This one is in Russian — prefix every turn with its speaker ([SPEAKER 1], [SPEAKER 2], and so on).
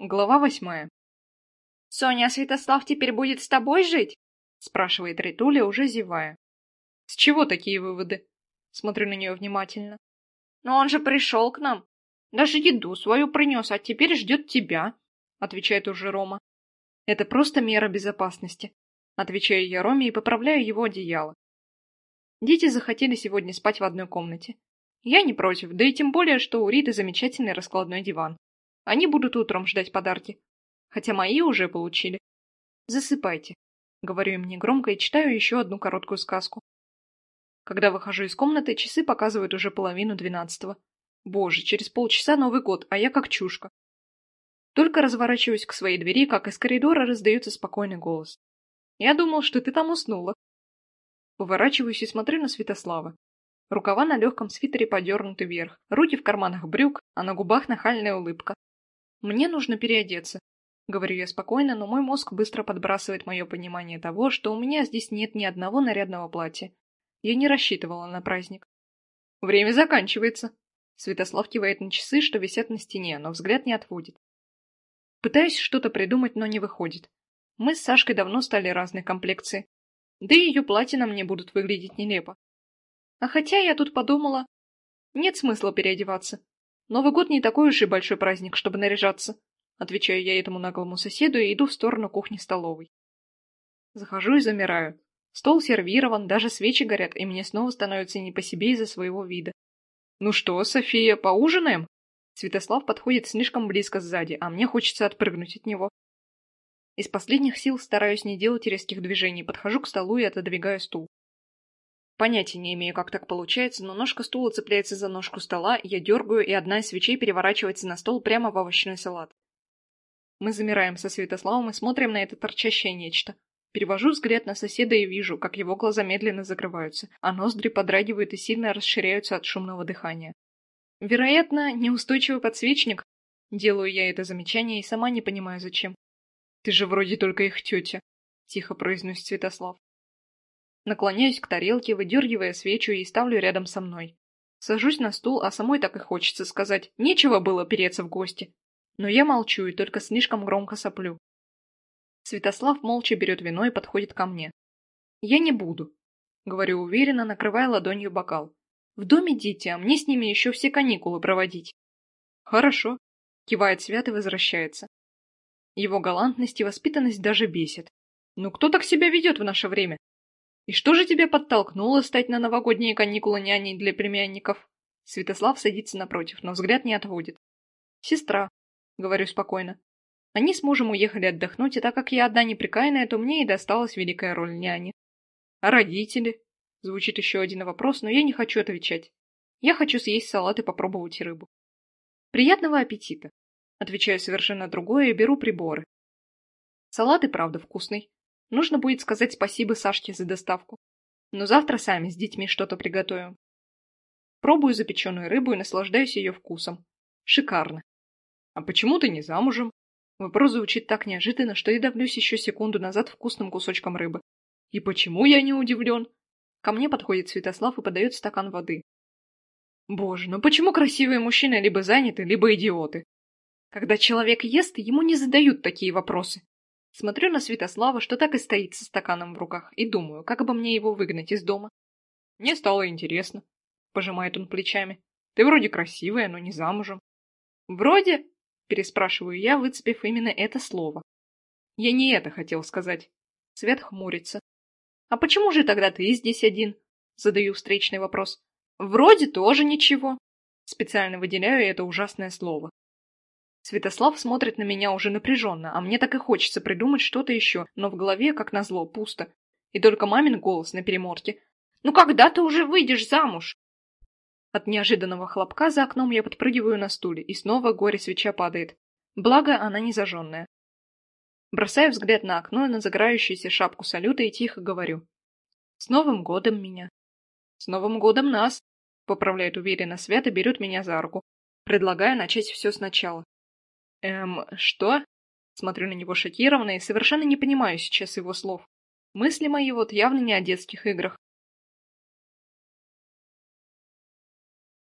[SPEAKER 1] Глава восьмая.
[SPEAKER 2] «Соня, а Святослав теперь будет с тобой жить?» — спрашивает Ритуля, уже зевая.
[SPEAKER 1] «С чего такие выводы?» Смотрю на нее внимательно.
[SPEAKER 2] «Но он же пришел к нам. Даже еду свою принес, а теперь ждет тебя», — отвечает уже Рома.
[SPEAKER 1] «Это просто мера безопасности», — отвечаю я Роме и поправляю его одеяло. Дети захотели сегодня спать в одной комнате. Я не против, да и тем более, что у Риты замечательный раскладной диван. Они будут утром ждать подарки. Хотя мои уже получили. Засыпайте. Говорю им негромко и читаю еще одну короткую сказку. Когда выхожу из комнаты, часы показывают уже половину двенадцатого. Боже, через полчаса Новый год, а я как чушка. Только разворачиваюсь к своей двери, как из коридора раздается спокойный голос. Я думал, что ты там уснула. Поворачиваюсь и смотрю на Святослава. Рукава на легком свитере подернуты вверх, руки в карманах брюк, а на губах нахальная улыбка. «Мне нужно переодеться», — говорю я спокойно, но мой мозг быстро подбрасывает мое понимание того, что у меня здесь нет ни одного нарядного платья. Я не рассчитывала на праздник. «Время заканчивается», — Святослав кивает на часы, что висят на стене, но взгляд не отводит. Пытаюсь что-то придумать, но не выходит. Мы с Сашкой давно стали разной комплекции. Да и ее платья на мне будут выглядеть нелепо. А хотя я тут подумала, нет смысла переодеваться. Новый год не такой уж и большой праздник, чтобы наряжаться. Отвечаю я этому наглому соседу и иду в сторону кухни-столовой. Захожу и замираю. Стол сервирован, даже свечи горят, и мне снова становится не по себе из-за своего вида. «Ну что, София, поужинаем?» Святослав подходит слишком близко сзади, а мне хочется отпрыгнуть от него. Из последних сил стараюсь не делать резких движений, подхожу к столу и отодвигаю стул. Понятия не имею, как так получается, но ножка стула цепляется за ножку стола, я дергаю, и одна из свечей переворачивается на стол прямо в овощной салат. Мы замираем со Святославом и смотрим на это торчащее нечто. Перевожу взгляд на соседа и вижу, как его глаза медленно закрываются, а ноздри подрагивают и сильно расширяются от шумного дыхания. Вероятно, неустойчивый подсвечник. Делаю я это замечание и сама не понимаю, зачем. «Ты же вроде только их тетя», — тихо произносит Святослав. Наклоняюсь к тарелке, выдергивая свечу и ставлю рядом со мной. Сажусь на стул, а самой так и хочется сказать, нечего было переться в гости. Но я молчу и только слишком громко соплю. Святослав молча берет вино и подходит ко мне. «Я не буду», — говорю уверенно, накрывая ладонью бокал. «В доме дети, а мне с ними еще все каникулы проводить». «Хорошо», — кивает Свят и возвращается. Его галантность и воспитанность даже бесит. «Ну кто так себя ведет в наше время? «И что же тебя подтолкнуло стать на новогодние каникулы няней для племянников?» Святослав садится напротив, но взгляд не отводит. «Сестра», — говорю спокойно. Они с мужем уехали отдохнуть, и так как я одна неприкаянная, то мне и досталась великая роль няни. «А родители?» — звучит еще один вопрос, но я не хочу отвечать. Я хочу съесть салат и попробовать рыбу. «Приятного аппетита!» — отвечаю совершенно другое и беру приборы. Салат и правда вкусный. Нужно будет сказать спасибо Сашке за доставку. Но завтра сами с детьми что-то приготовим. Пробую запеченную рыбу и наслаждаюсь ее вкусом. Шикарно. А почему ты не замужем? Вопрос звучит так неожиданно, что я давлюсь еще секунду назад вкусным кусочком рыбы. И почему я не удивлен? Ко мне подходит Святослав и подает стакан воды. Боже, ну почему красивые мужчины либо заняты, либо идиоты? Когда человек ест, ему не задают такие вопросы. Смотрю на Святослава, что так и стоит со стаканом в руках, и думаю, как бы мне его выгнать из дома. Мне стало интересно. Пожимает он плечами. Ты вроде красивая, но не замужем. Вроде? Переспрашиваю я, выцепив именно это слово. Я не это хотел сказать. Свет хмурится. А почему же тогда ты здесь один? Задаю встречный вопрос. Вроде тоже ничего. Специально выделяю это ужасное слово. Святослав смотрит на меня уже напряженно, а мне так и хочется придумать что-то еще, но в голове, как назло, пусто. И только мамин голос на переморке. «Ну когда ты уже выйдешь замуж?» От неожиданного хлопка за окном я подпрыгиваю на стуле, и снова горе-свеча падает. Благо, она не зажженная. Бросаю взгляд на окно и на загорающуюся шапку салюта и тихо говорю. «С Новым годом меня!» «С Новым годом нас!» Поправляет уверенно Свят и берет меня за руку, предлагая начать все сначала. Эм, что? Смотрю на него шокированно и совершенно не понимаю сейчас его слов. Мысли мои вот явно не о детских играх.